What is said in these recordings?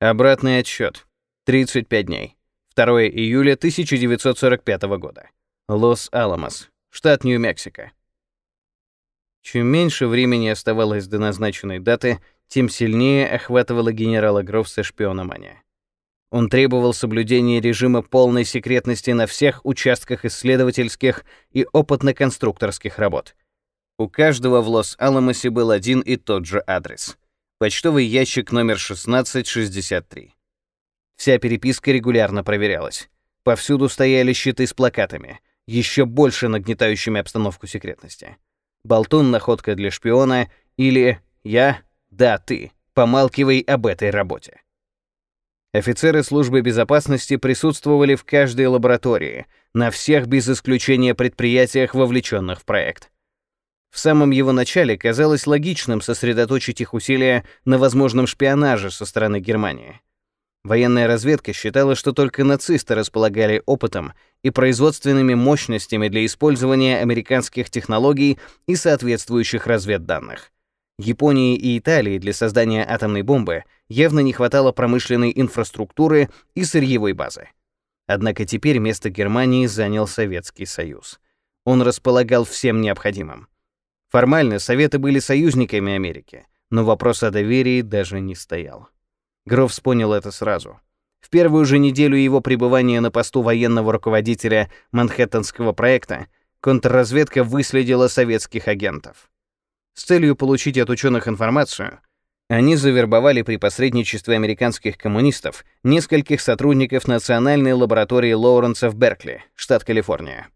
Обратный отсчет. 35 дней. 2 июля 1945 года. Лос-Аламос, штат Нью-Мексико. Чем меньше времени оставалось до назначенной даты, тем сильнее охватывала генерала Гровса шпиономания. Он требовал соблюдения режима полной секретности на всех участках исследовательских и опытно-конструкторских работ. У каждого в Лос-Аламосе был один и тот же адрес. Почтовый ящик номер 1663. Вся переписка регулярно проверялась. Повсюду стояли щиты с плакатами, еще больше нагнетающими обстановку секретности. Болтун — находка для шпиона или «Я, да, ты, помалкивай об этой работе». Офицеры службы безопасности присутствовали в каждой лаборатории, на всех без исключения предприятиях, вовлеченных в проект. В самом его начале казалось логичным сосредоточить их усилия на возможном шпионаже со стороны Германии. Военная разведка считала, что только нацисты располагали опытом и производственными мощностями для использования американских технологий и соответствующих разведданных. Японии и Италии для создания атомной бомбы явно не хватало промышленной инфраструктуры и сырьевой базы. Однако теперь место Германии занял Советский Союз. Он располагал всем необходимым. Формально Советы были союзниками Америки, но вопрос о доверии даже не стоял. Грофс понял это сразу. В первую же неделю его пребывания на посту военного руководителя Манхэттенского проекта контрразведка выследила советских агентов. С целью получить от ученых информацию, они завербовали при посредничестве американских коммунистов нескольких сотрудников Национальной лаборатории Лоуренса в Беркли, штат Калифорния.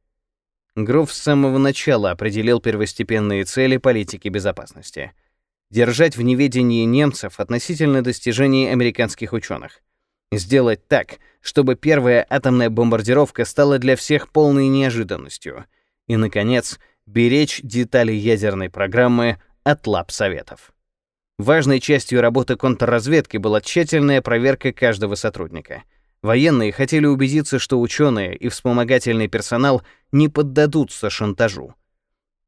Гроф с самого начала определил первостепенные цели политики безопасности. Держать в неведении немцев относительно достижений американских ученых. Сделать так, чтобы первая атомная бомбардировка стала для всех полной неожиданностью. И, наконец, беречь детали ядерной программы от лап Советов. Важной частью работы контрразведки была тщательная проверка каждого сотрудника. Военные хотели убедиться, что ученые и вспомогательный персонал не поддадутся шантажу.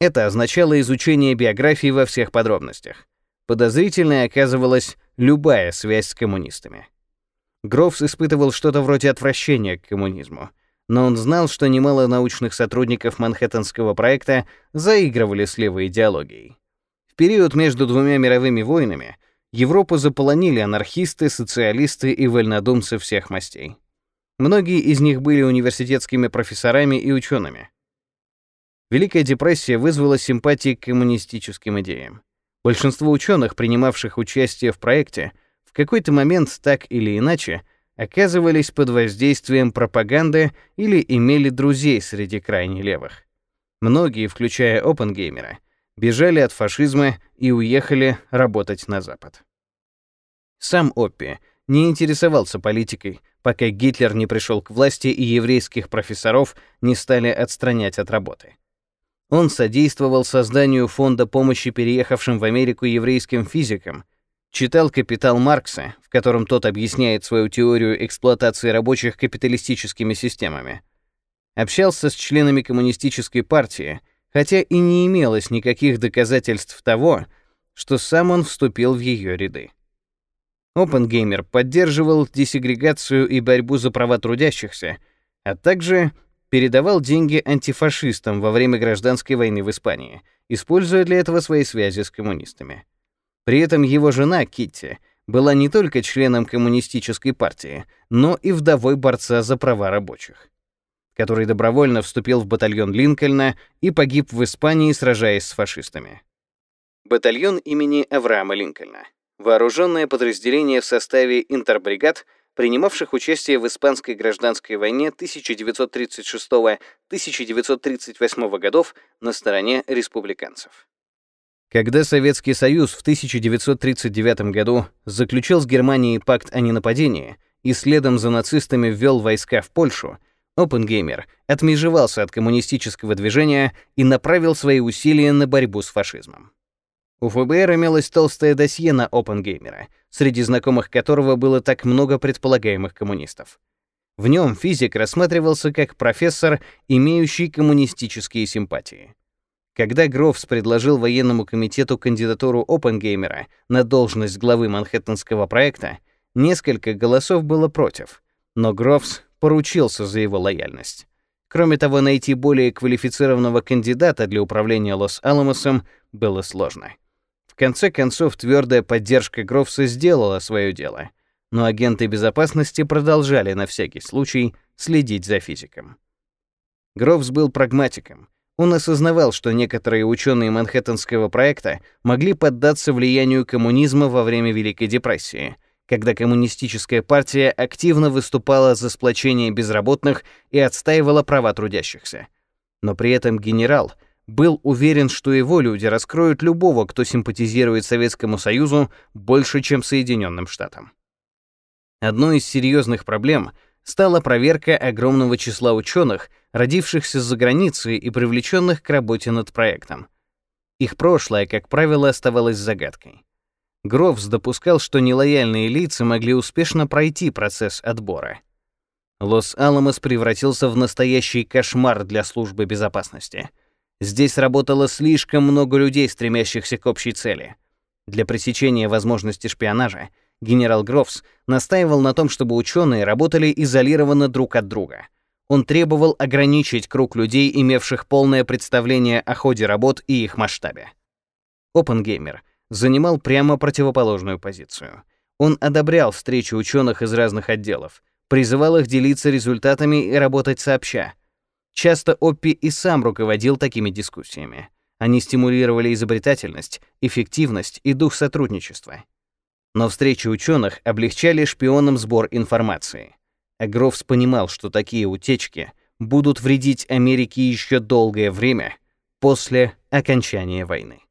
Это означало изучение биографии во всех подробностях. Подозрительной оказывалась любая связь с коммунистами. Грофс испытывал что-то вроде отвращения к коммунизму — но он знал, что немало научных сотрудников Манхэттенского проекта заигрывали с левой идеологией. В период между двумя мировыми войнами Европу заполонили анархисты, социалисты и вольнодумцы всех мастей. Многие из них были университетскими профессорами и учеными. Великая депрессия вызвала симпатии к коммунистическим идеям. Большинство ученых, принимавших участие в проекте, в какой-то момент так или иначе оказывались под воздействием пропаганды или имели друзей среди крайне левых. Многие, включая Опенгеймера, бежали от фашизма и уехали работать на Запад. Сам Оппи не интересовался политикой, пока Гитлер не пришел к власти и еврейских профессоров не стали отстранять от работы. Он содействовал созданию фонда помощи переехавшим в Америку еврейским физикам, Читал «Капитал» Маркса, в котором тот объясняет свою теорию эксплуатации рабочих капиталистическими системами. Общался с членами коммунистической партии, хотя и не имелось никаких доказательств того, что сам он вступил в ее ряды. Опенгеймер поддерживал десегрегацию и борьбу за права трудящихся, а также передавал деньги антифашистам во время гражданской войны в Испании, используя для этого свои связи с коммунистами. При этом его жена, Китти, была не только членом коммунистической партии, но и вдовой борца за права рабочих, который добровольно вступил в батальон Линкольна и погиб в Испании, сражаясь с фашистами. Батальон имени Авраама Линкольна. Вооруженное подразделение в составе интербригад, принимавших участие в Испанской гражданской войне 1936-1938 годов на стороне республиканцев. Когда Советский Союз в 1939 году заключил с Германией пакт о ненападении и следом за нацистами ввел войска в Польшу, Оппенгеймер отмежевался от коммунистического движения и направил свои усилия на борьбу с фашизмом. У ФБР имелось толстое досье на Оппенгеймера, среди знакомых которого было так много предполагаемых коммунистов. В нем физик рассматривался как профессор, имеющий коммунистические симпатии. Когда Грофс предложил военному комитету кандидатуру Оппенгеймера на должность главы Манхэттенского проекта, несколько голосов было против, но Грофс поручился за его лояльность. Кроме того, найти более квалифицированного кандидата для управления Лос-Аламосом было сложно. В конце концов, твердая поддержка Грофса сделала свое дело, но агенты безопасности продолжали на всякий случай следить за физиком. Грофс был прагматиком. Он осознавал, что некоторые ученые Манхэттенского проекта могли поддаться влиянию коммунизма во время Великой депрессии, когда коммунистическая партия активно выступала за сплочение безработных и отстаивала права трудящихся. Но при этом генерал был уверен, что его люди раскроют любого, кто симпатизирует Советскому Союзу больше, чем Соединенным Штатам. Одной из серьезных проблем стала проверка огромного числа ученых, родившихся за границей и привлеченных к работе над проектом. Их прошлое, как правило, оставалось загадкой. Грофс допускал, что нелояльные лица могли успешно пройти процесс отбора. Лос-Аламос превратился в настоящий кошмар для службы безопасности. Здесь работало слишком много людей, стремящихся к общей цели. Для пресечения возможности шпионажа генерал Грофс настаивал на том, чтобы ученые работали изолированно друг от друга. Он требовал ограничить круг людей, имевших полное представление о ходе работ и их масштабе. Опенгеймер занимал прямо противоположную позицию. Он одобрял встречи ученых из разных отделов, призывал их делиться результатами и работать сообща. Часто Оппи и сам руководил такими дискуссиями. Они стимулировали изобретательность, эффективность и дух сотрудничества. Но встречи ученых облегчали шпионам сбор информации. А Грофс понимал, что такие утечки будут вредить Америке еще долгое время после окончания войны.